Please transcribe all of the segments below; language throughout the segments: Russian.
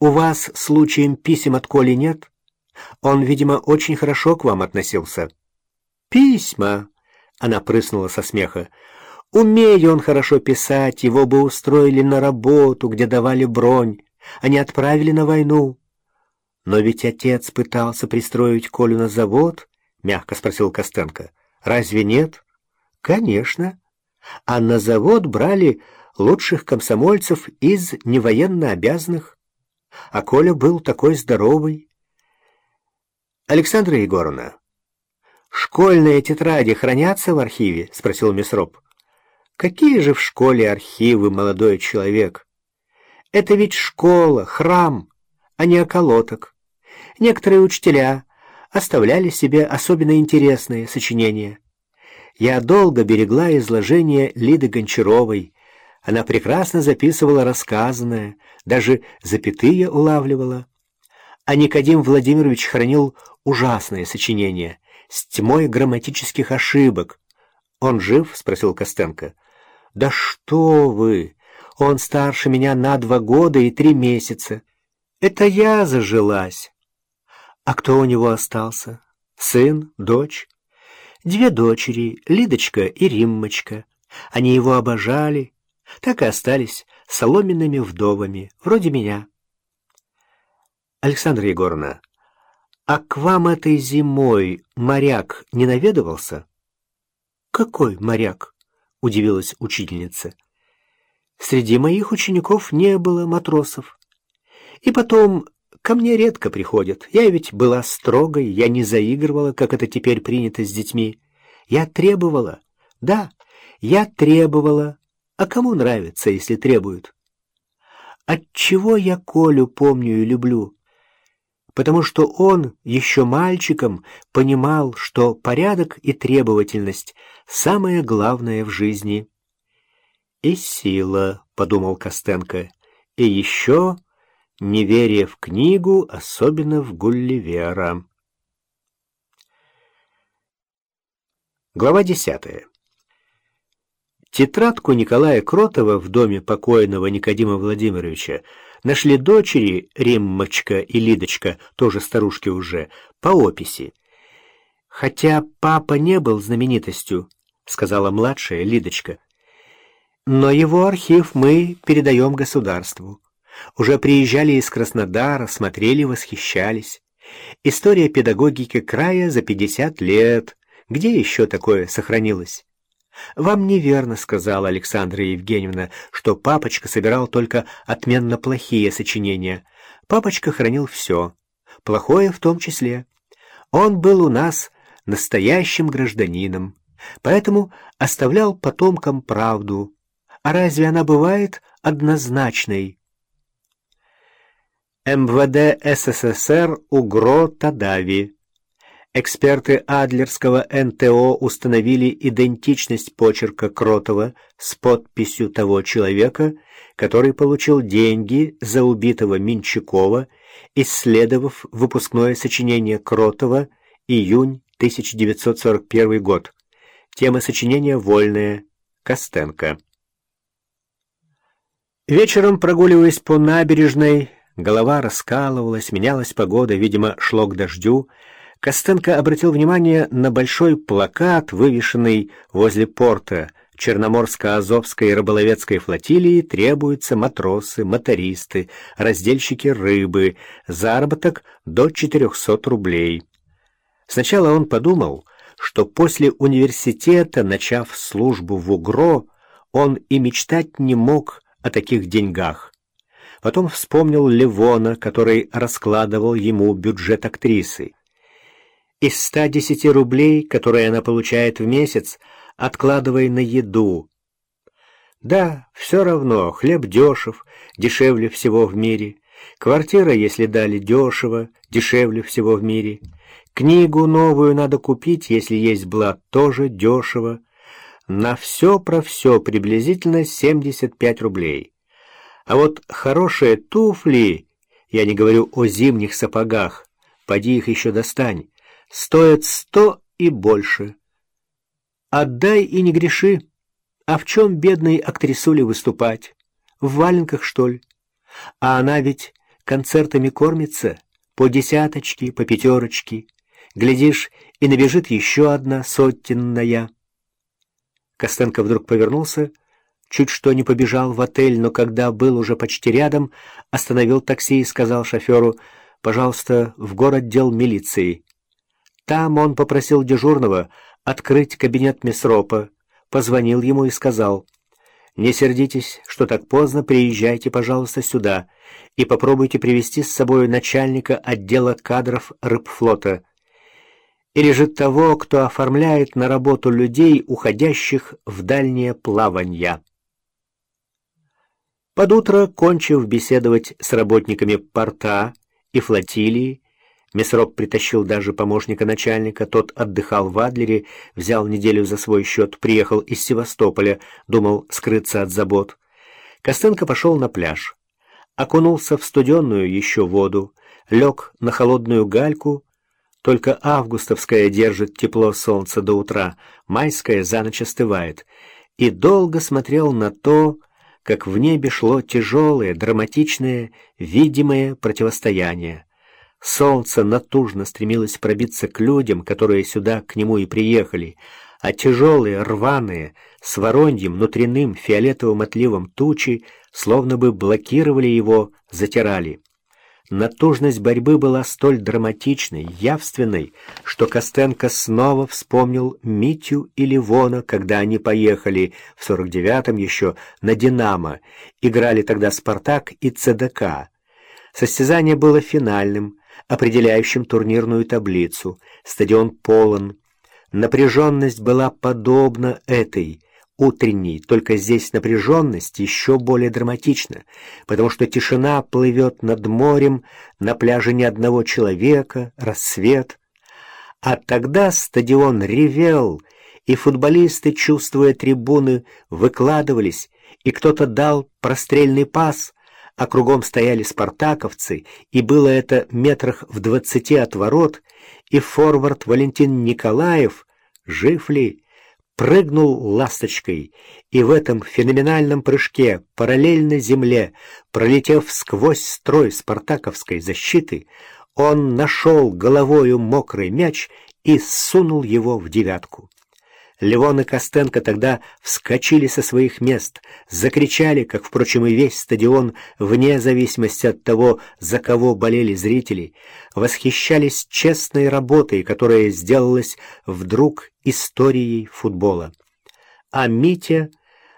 у вас случаем писем от Коли нет? Он, видимо, очень хорошо к вам относился». «Письма!» — она прыснула со смеха. «Умея он хорошо писать, его бы устроили на работу, где давали бронь, а не отправили на войну». «Но ведь отец пытался пристроить Колю на завод?» — мягко спросил Костенко. «Разве нет?» «Конечно. А на завод брали лучших комсомольцев из невоенно обязанных. А Коля был такой здоровый. Александра Егоровна, школьные тетради хранятся в архиве? Спросил Месроп. Какие же в школе архивы, молодой человек? Это ведь школа, храм, а не околоток. Некоторые учителя оставляли себе особенно интересные сочинения. Я долго берегла изложение Лиды Гончаровой, она прекрасно записывала рассказанное, даже запятые улавливала. А Никодим Владимирович хранил ужасное сочинение с тьмой грамматических ошибок. «Он жив?» — спросил Костенко. «Да что вы! Он старше меня на два года и три месяца. Это я зажилась. А кто у него остался? Сын, дочь?» «Две дочери, Лидочка и Риммочка. Они его обожали» так и остались соломенными вдовами, вроде меня. Александра Егоровна, а к вам этой зимой моряк не наведывался? Какой моряк? Удивилась учительница. Среди моих учеников не было матросов. И потом, ко мне редко приходят. Я ведь была строгой, я не заигрывала, как это теперь принято с детьми. Я требовала. Да, я требовала, а кому нравится, если требуют? Отчего я Колю помню и люблю? Потому что он еще мальчиком понимал, что порядок и требовательность — самое главное в жизни. «И сила», — подумал Костенко, — «и еще неверие в книгу, особенно в Гулливера». Глава десятая. Тетрадку Николая Кротова в доме покойного Никодима Владимировича нашли дочери Риммочка и Лидочка, тоже старушки уже, по описи. «Хотя папа не был знаменитостью», — сказала младшая Лидочка. «Но его архив мы передаем государству. Уже приезжали из Краснодара, смотрели, восхищались. История педагогики края за пятьдесят лет. Где еще такое сохранилось?» «Вам неверно», — сказала Александра Евгеньевна, что папочка собирал только отменно плохие сочинения. Папочка хранил все, плохое в том числе. Он был у нас настоящим гражданином, поэтому оставлял потомкам правду. А разве она бывает однозначной? МВД СССР УГРО Тадави Эксперты Адлерского НТО установили идентичность почерка Кротова с подписью того человека, который получил деньги за убитого Минчакова, исследовав выпускное сочинение Кротова «Июнь 1941 год». Тема сочинения «Вольная», Костенко. Вечером, прогуливаясь по набережной, голова раскалывалась, менялась погода, видимо, шло к дождю, Костенко обратил внимание на большой плакат, вывешенный возле порта Черноморско-Азовской рыболовецкой флотилии требуются матросы, мотористы, раздельщики рыбы, заработок до 400 рублей. Сначала он подумал, что после университета, начав службу в УГРО, он и мечтать не мог о таких деньгах. Потом вспомнил Левона, который раскладывал ему бюджет актрисы. Из 110 рублей, которые она получает в месяц, откладывай на еду. Да, все равно, хлеб дешев, дешевле всего в мире. Квартира, если дали дешево, дешевле всего в мире. Книгу новую надо купить, если есть блат, тоже дешево. На все про все приблизительно 75 рублей. А вот хорошие туфли, я не говорю о зимних сапогах, поди их еще достань, стоят сто и больше. Отдай и не греши. А в чем бедной актрисуле выступать? В валенках, что ли? А она ведь концертами кормится, по десяточке, по пятерочке. Глядишь, и набежит еще одна сотенная. Костенко вдруг повернулся, чуть что не побежал в отель, но когда был уже почти рядом, остановил такси и сказал шоферу, «Пожалуйста, в город дел милиции». Там он попросил дежурного открыть кабинет Месропа, позвонил ему и сказал, «Не сердитесь, что так поздно, приезжайте, пожалуйста, сюда и попробуйте привести с собой начальника отдела кадров рыбфлота или же того, кто оформляет на работу людей, уходящих в дальнее плаванье». Под утро, кончив беседовать с работниками порта и флотилии, Месрок притащил даже помощника начальника, тот отдыхал в Адлере, взял неделю за свой счет, приехал из Севастополя, думал скрыться от забот. Костенко пошел на пляж, окунулся в студенную еще воду, лег на холодную гальку, только августовская держит тепло солнца до утра, майская за ночь остывает, и долго смотрел на то, как в небе шло тяжелое, драматичное, видимое противостояние. Солнце натужно стремилось пробиться к людям, которые сюда к нему и приехали, а тяжелые, рваные, с вороньим внутренним фиолетовым отливом тучи словно бы блокировали его, затирали. Натужность борьбы была столь драматичной, явственной, что Костенко снова вспомнил Митю и Ливона, когда они поехали в 49-м еще на «Динамо», играли тогда «Спартак» и «ЦДК». Состязание было финальным, определяющим турнирную таблицу. Стадион полон. Напряженность была подобна этой, утренней, только здесь напряженность еще более драматична, потому что тишина плывет над морем, на пляже ни одного человека, рассвет. А тогда стадион ревел, и футболисты, чувствуя трибуны, выкладывались, и кто-то дал прострельный пас, а кругом стояли спартаковцы, и было это метрах в двадцати от ворот, и форвард Валентин Николаев, жив ли, прыгнул ласточкой, и в этом феноменальном прыжке, параллельно земле, пролетев сквозь строй спартаковской защиты, он нашел головою мокрый мяч и сунул его в девятку. Левон и Костенко тогда вскочили со своих мест, закричали, как, впрочем, и весь стадион, вне зависимости от того, за кого болели зрители, восхищались честной работой, которая сделалась вдруг историей футбола. А Митя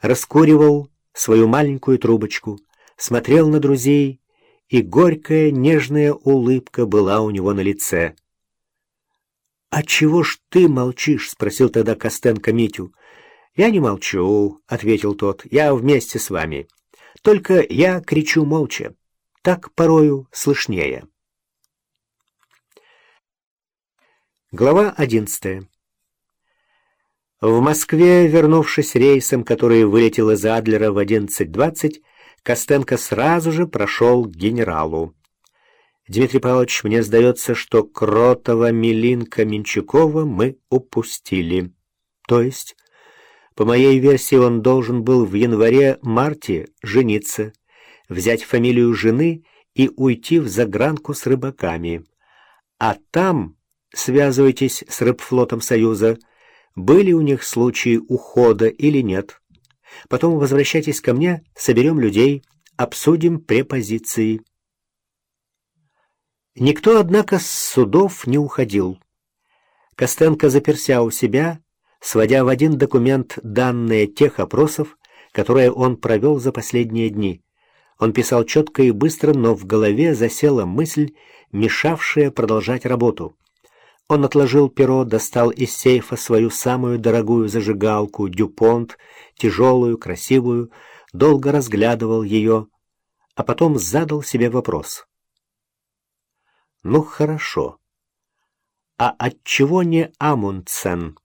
раскуривал свою маленькую трубочку, смотрел на друзей, и горькая нежная улыбка была у него на лице. «А чего ж ты молчишь?» — спросил тогда Костенко Митю. «Я не молчу», — ответил тот. «Я вместе с вами. Только я кричу молча. Так порою слышнее». Глава одиннадцатая. В Москве, вернувшись рейсом, который вылетел из Адлера в 11.20, Костенко сразу же прошел к генералу. Дмитрий Павлович, мне сдается, что Кротова, Милинка, Менчакова мы упустили. То есть, по моей версии, он должен был в январе-марте жениться, взять фамилию жены и уйти в загранку с рыбаками. А там, связывайтесь с рыбфлотом Союза, были у них случаи ухода или нет. Потом возвращайтесь ко мне, соберем людей, обсудим препозиции. Никто, однако, с судов не уходил. Костенко заперся у себя, сводя в один документ данные тех опросов, которые он провел за последние дни. Он писал четко и быстро, но в голове засела мысль, мешавшая продолжать работу. Он отложил перо, достал из сейфа свою самую дорогую зажигалку, дюпонт, тяжелую, красивую, долго разглядывал ее, а потом задал себе вопрос — ну хорошо. А отчего не Амундсен?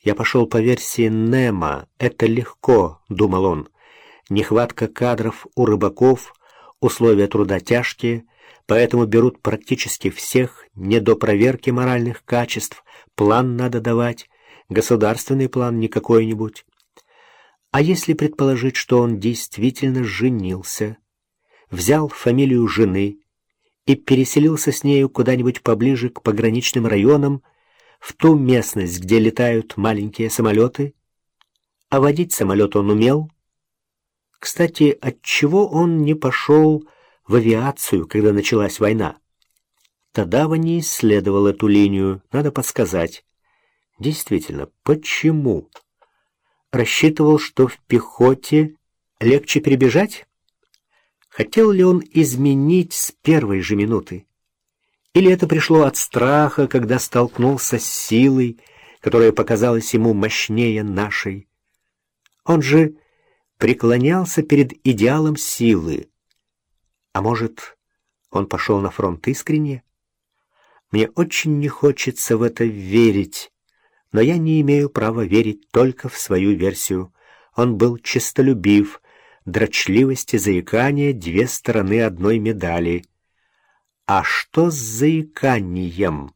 Я пошел по версии Нема. Это легко, думал он. Нехватка кадров у рыбаков, условия труда тяжкие, поэтому берут практически всех, не до проверки моральных качеств, план надо давать, государственный план не какой-нибудь. А если предположить, что он действительно женился, взял фамилию жены и переселился с нею куда-нибудь поближе к пограничным районам, в ту местность, где летают маленькие самолеты, а водить самолет он умел. Кстати, отчего он не пошел в авиацию, когда началась война? Тогда не исследовал эту линию, надо подсказать. Действительно, почему? Рассчитывал, что в пехоте легче перебежать? Хотел ли он изменить с первой же минуты? Или это пришло от страха, когда столкнулся с силой, которая показалась ему мощнее нашей? Он же преклонялся перед идеалом силы. А может, он пошел на фронт искренне? Мне очень не хочется в это верить, но я не имею права верить только в свою версию. Он был честолюбив, дрочливость и заикание — две стороны одной медали. А что с заиканием?